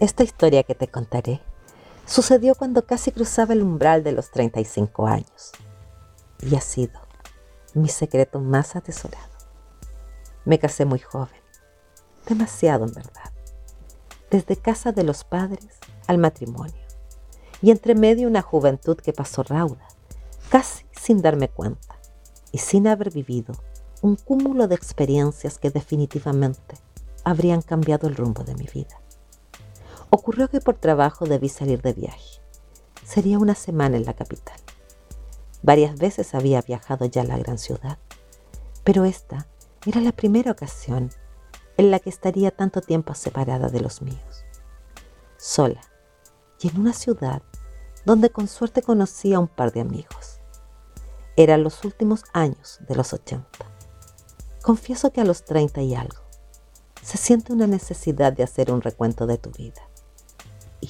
Esta historia que te contaré sucedió cuando casi cruzaba el umbral de los 35 años y ha sido mi secreto más atesorado. Me casé muy joven, demasiado en verdad, desde casa de los padres al matrimonio y entre medio una juventud que pasó rauda, casi sin darme cuenta y sin haber vivido un cúmulo de experiencias que definitivamente habrían cambiado el rumbo de mi vida. Ocurrió que por trabajo debí salir de viaje. Sería una semana en la capital. Varias veces había viajado ya a la gran ciudad, pero esta era la primera ocasión en la que estaría tanto tiempo separada de los míos. Sola y en una ciudad donde con suerte conocía a un par de amigos. Eran los últimos años de los 80. Confieso que a los 30 y algo se siente una necesidad de hacer un recuento de tu vida.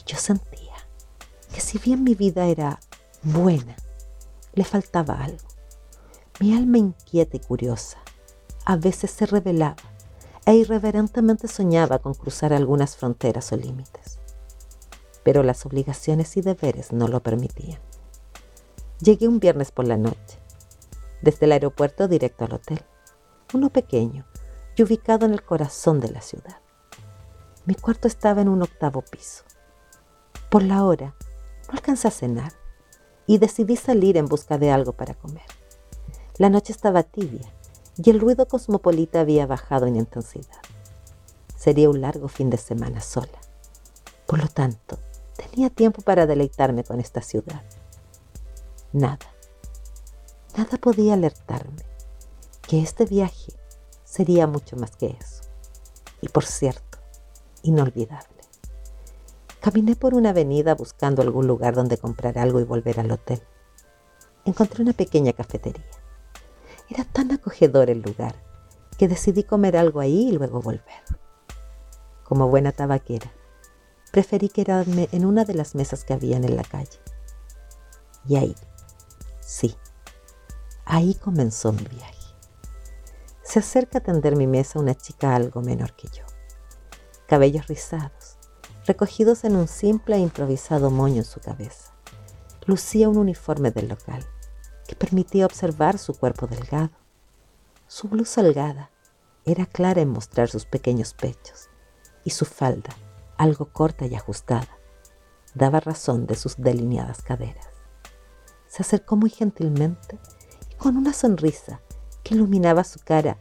Yo sentía que si bien mi vida era buena, le faltaba algo. Mi alma inquieta y curiosa a veces se revelaba e irreverentemente soñaba con cruzar algunas fronteras o límites. Pero las obligaciones y deberes no lo permitían. Llegué un viernes por la noche, desde el aeropuerto directo al hotel, uno pequeño y ubicado en el corazón de la ciudad. Mi cuarto estaba en un octavo piso. Por la hora, no alcancé a cenar y decidí salir en busca de algo para comer. La noche estaba tibia y el ruido cosmopolita había bajado en intensidad. Sería un largo fin de semana sola. Por lo tanto, tenía tiempo para deleitarme con esta ciudad. Nada, nada podía alertarme que este viaje sería mucho más que eso. Y por cierto, inolvidable. Caminé por una avenida buscando algún lugar donde comprar algo y volver al hotel. Encontré una pequeña cafetería. Era tan acogedor el lugar que decidí comer algo ahí y luego volver. Como buena tabaquera, preferí quedarme en una de las mesas que habían en la calle. Y ahí, sí, ahí comenzó mi viaje. Se acerca a tender mi mesa una chica algo menor que yo. Cabellos rizados, recogidos en un simple e improvisado moño en su cabeza. Lucía un uniforme del local que permitía observar su cuerpo delgado. Su blusa holgada era clara en mostrar sus pequeños pechos y su falda, algo corta y ajustada, daba razón de sus delineadas caderas. Se acercó muy gentilmente y con una sonrisa que iluminaba su cara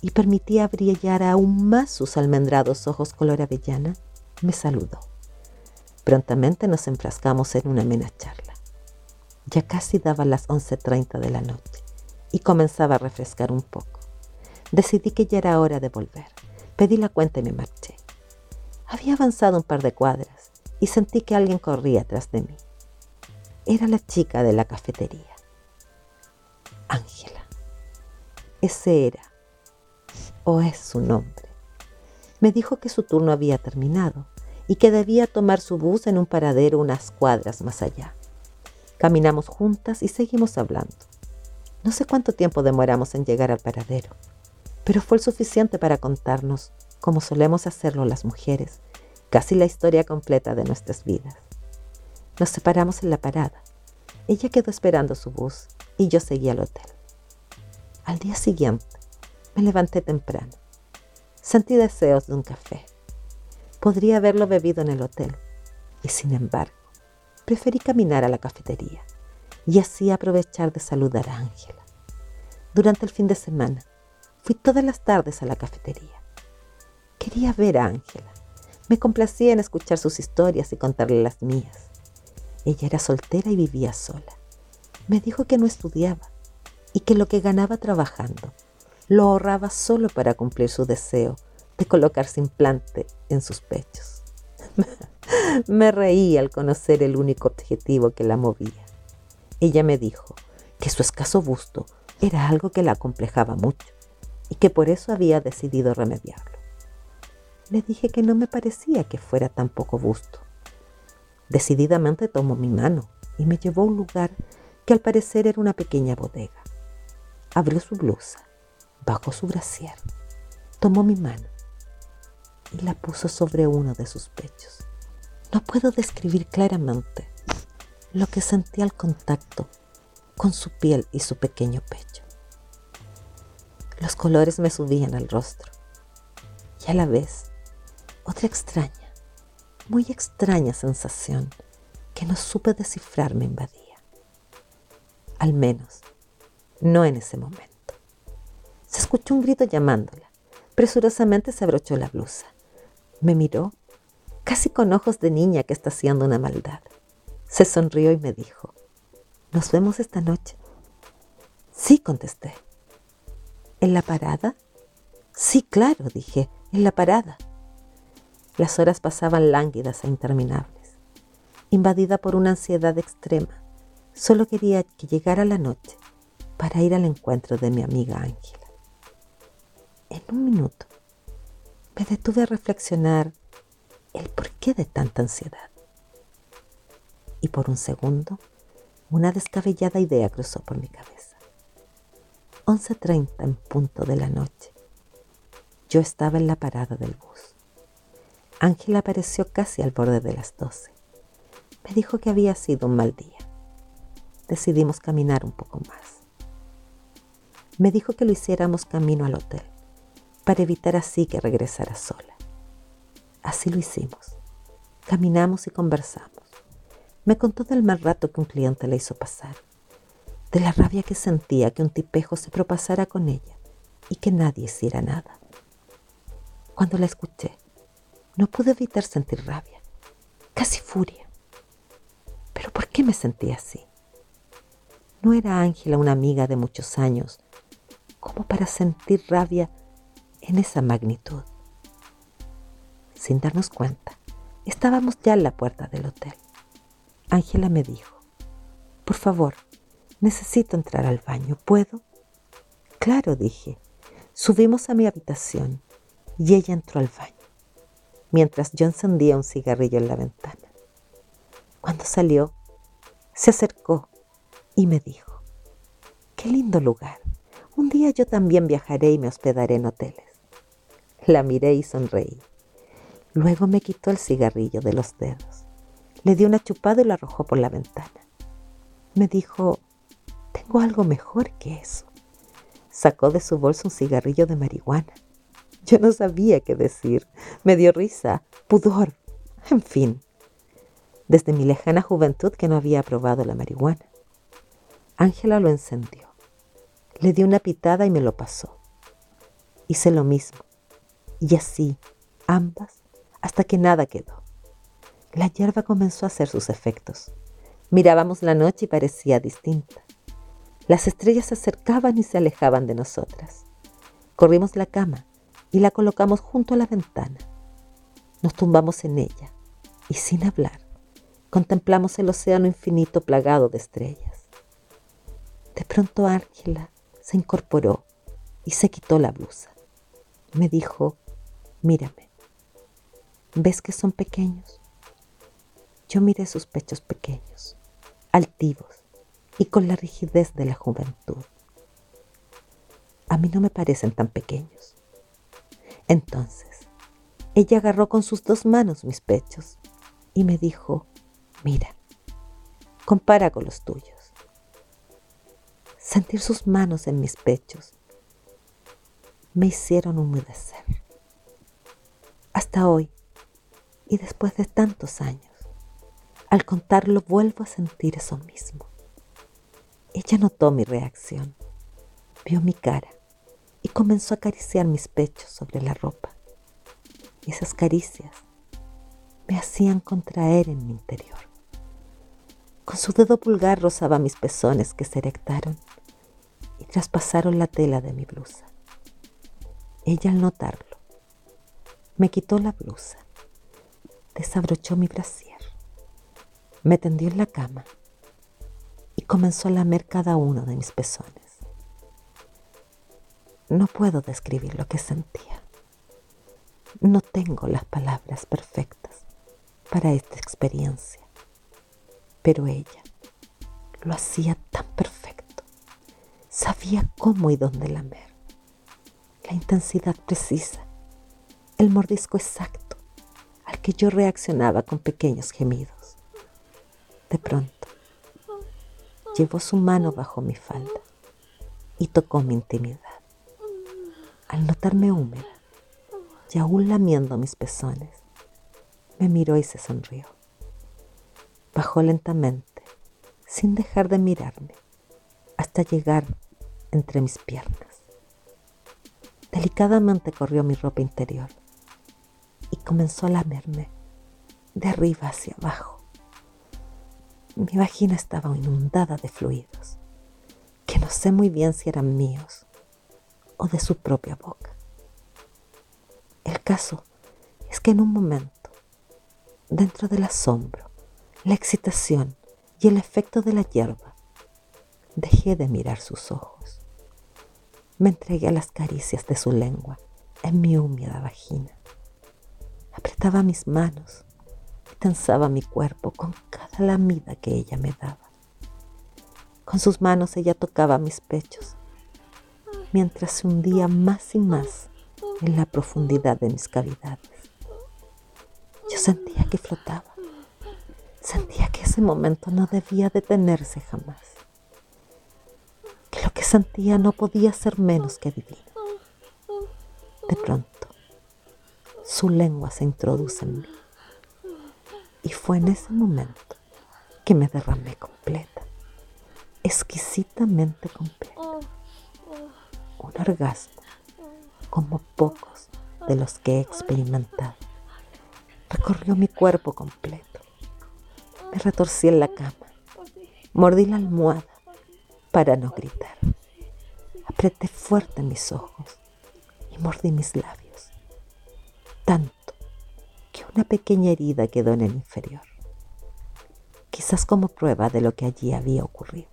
y permitía brillar aún más sus almendrados ojos color avellana, me saludó. Prontamente nos enfrascamos en una amena charla. Ya casi daba las 11.30 de la noche y comenzaba a refrescar un poco. Decidí que ya era hora de volver. Pedí la cuenta y me marché. Había avanzado un par de cuadras y sentí que alguien corría atrás de mí. Era la chica de la cafetería. Ángela. Ese era, o es su nombre me dijo que su turno había terminado y que debía tomar su bus en un paradero unas cuadras más allá. Caminamos juntas y seguimos hablando. No sé cuánto tiempo demoramos en llegar al paradero, pero fue el suficiente para contarnos, como solemos hacerlo las mujeres, casi la historia completa de nuestras vidas. Nos separamos en la parada. Ella quedó esperando su bus y yo seguí al hotel. Al día siguiente me levanté temprano Sentí deseos de un café. Podría haberlo bebido en el hotel y sin embargo preferí caminar a la cafetería y así aprovechar de saludar a Ángela. Durante el fin de semana fui todas las tardes a la cafetería. Quería ver a Ángela. Me complacía en escuchar sus historias y contarle las mías. Ella era soltera y vivía sola. Me dijo que no estudiaba y que lo que ganaba trabajando lo ahorraba solo para cumplir su deseo de colocarse implante en sus pechos. me reí al conocer el único objetivo que la movía. Ella me dijo que su escaso busto era algo que la acomplejaba mucho y que por eso había decidido remediarlo. Le dije que no me parecía que fuera tan poco busto. Decididamente tomó mi mano y me llevó a un lugar que al parecer era una pequeña bodega. Abrió su blusa bajó su brasier, tomó mi mano y la puso sobre uno de sus pechos. No puedo describir claramente lo que sentí al contacto con su piel y su pequeño pecho. Los colores me subían al rostro y a la vez otra extraña, muy extraña sensación que no supe descifrar me invadía. Al menos, no en ese momento. Escuchó un grito llamándola. Presurosamente se abrochó la blusa. Me miró, casi con ojos de niña que está haciendo una maldad. Se sonrió y me dijo, ¿nos vemos esta noche? Sí, contesté. ¿En la parada? Sí, claro, dije, en la parada. Las horas pasaban lánguidas e interminables. Invadida por una ansiedad extrema, solo quería que llegara la noche para ir al encuentro de mi amiga Ángela. En un minuto me detuve a reflexionar el porqué de tanta ansiedad. Y por un segundo, una descabellada idea cruzó por mi cabeza. 11.30 en punto de la noche. Yo estaba en la parada del bus. Ángela apareció casi al borde de las 12. Me dijo que había sido un mal día. Decidimos caminar un poco más. Me dijo que lo hiciéramos camino al hotel, para evitar así que regresara sola. Así lo hicimos. Caminamos y conversamos. Me contó del mal rato que un cliente le hizo pasar, de la rabia que sentía que un tipejo se propasara con ella y que nadie hiciera nada. Cuando la escuché, no pude evitar sentir rabia, casi furia. Pero ¿por qué me sentía así? No era Ángela una amiga de muchos años, como para sentir rabia en esa magnitud. Sin darnos cuenta, estábamos ya en la puerta del hotel. Ángela me dijo, por favor, necesito entrar al baño, ¿puedo? Claro, dije. Subimos a mi habitación y ella entró al baño mientras yo encendía un cigarrillo en la ventana. Cuando salió, se acercó y me dijo, qué lindo lugar. Un día yo también viajaré y me hospedaré en hoteles. La miré y sonreí. Luego me quitó el cigarrillo de los dedos. Le dio una chupada y lo arrojó por la ventana. Me dijo, tengo algo mejor que eso. Sacó de su bolsa un cigarrillo de marihuana. Yo no sabía qué decir. Me dio risa, pudor, en fin. Desde mi lejana juventud que no había probado la marihuana. Ángela lo encendió. Le dio una pitada y me lo pasó. Hice lo mismo. Y así, ambas, hasta que nada quedó. La hierba comenzó a hacer sus efectos. Mirábamos la noche y parecía distinta. Las estrellas se acercaban y se alejaban de nosotras. Corrimos la cama y la colocamos junto a la ventana. Nos tumbamos en ella y sin hablar contemplamos el océano infinito plagado de estrellas. De pronto Ángela se incorporó y se quitó la blusa. Me dijo, mírame, ¿ves que son pequeños? Yo miré sus pechos pequeños, altivos y con la rigidez de la juventud. A mí no me parecen tan pequeños. Entonces, ella agarró con sus dos manos mis pechos y me dijo, mira, compara con los tuyos. Sentir sus manos en mis pechos me hicieron humedecer. Hasta hoy, y después de tantos años, al contarlo vuelvo a sentir eso mismo. Ella notó mi reacción, vio mi cara y comenzó a acariciar mis pechos sobre la ropa. Esas caricias me hacían contraer en mi interior. Con su dedo pulgar rozaba mis pezones que se erectaron y traspasaron la tela de mi blusa. Ella al notarlo, me quitó la blusa, desabrochó mi brasier, me tendió en la cama y comenzó a lamer cada uno de mis pezones. No puedo describir lo que sentía. No tengo las palabras perfectas para esta experiencia, pero ella lo hacía tan perfecto. Sabía cómo y dónde lamer. La intensidad precisa, el mordisco exacto al que yo reaccionaba con pequeños gemidos. De pronto, llevó su mano bajo mi falda y tocó mi intimidad. Al notarme húmeda y aún lamiendo mis pezones, me miró y se sonrió. Bajó lentamente, sin dejar de mirarme, hasta llegar entre mis piernas. Delicadamente corrió mi ropa interior comenzó a lamerme de arriba hacia abajo. Mi vagina estaba inundada de fluidos, que no sé muy bien si eran míos o de su propia boca. El caso es que en un momento, dentro del asombro, la excitación y el efecto de la hierba, dejé de mirar sus ojos. Me entregué a las caricias de su lengua en mi húmeda vagina. Apretaba mis manos y tensaba mi cuerpo con cada lamida que ella me daba. Con sus manos ella tocaba mis pechos, mientras se hundía más y más en la profundidad de mis cavidades. Yo sentía que flotaba. Sentía que ese momento no debía detenerse jamás. Que lo que sentía no podía ser menos que divino. De pronto, su lengua se introduce en mí. Y fue en ese momento que me derramé completa, exquisitamente completa. Un orgasmo como pocos de los que he experimentado. Recorrió mi cuerpo completo. Me retorcí en la cama. Mordí la almohada para no gritar. Apreté fuerte mis ojos y mordí mis labios. Tanto que una pequeña herida quedó en el inferior. Quizás como prueba de lo que allí había ocurrido.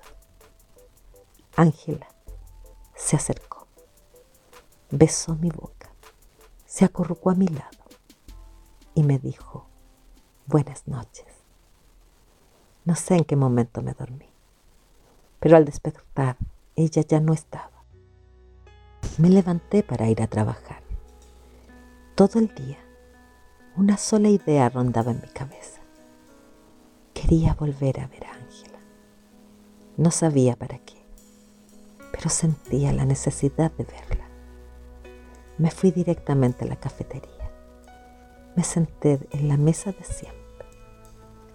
Ángela se acercó besó mi boca, se acurrucó a mi lado y me dijo, buenas noches. No sé en qué momento me dormí, pero al despertar ella ya no estaba. Me levanté para ir a trabajar. Todo el día, una sola idea rondaba en mi cabeza. Quería volver a ver a Ángela. No sabía para qué, pero sentía la necesidad de verla me fui directamente a la cafetería. Me senté en la mesa de siempre.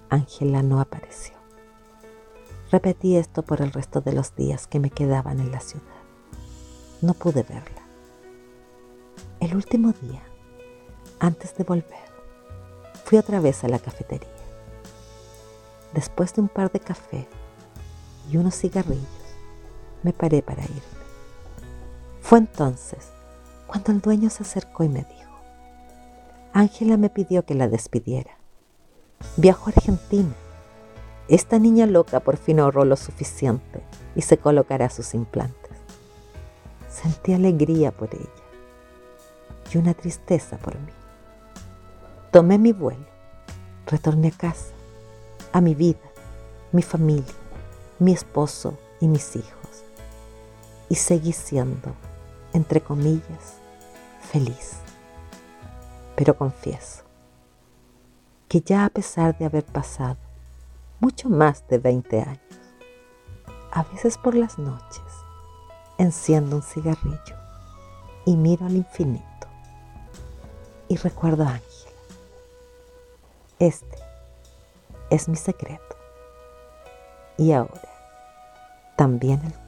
Ángela no apareció. Repetí esto por el resto de los días que me quedaban en la ciudad. No pude verla. El último día, antes de volver, fui otra vez a la cafetería. Después de un par de café y unos cigarrillos, me paré para irme. Fue entonces cuando el dueño se acercó y me dijo, Ángela me pidió que la despidiera. Viajo a Argentina. Esta niña loca por fin ahorró lo suficiente y se colocará sus implantes. Sentí alegría por ella y una tristeza por mí. Tomé mi vuelo, retorné a casa, a mi vida, mi familia, mi esposo y mis hijos. Y seguí siendo, entre comillas, feliz. Pero confieso que ya a pesar de haber pasado mucho más de 20 años, a veces por las noches enciendo un cigarrillo y miro al infinito y recuerdo a Ángela. Este es mi secreto y ahora también el.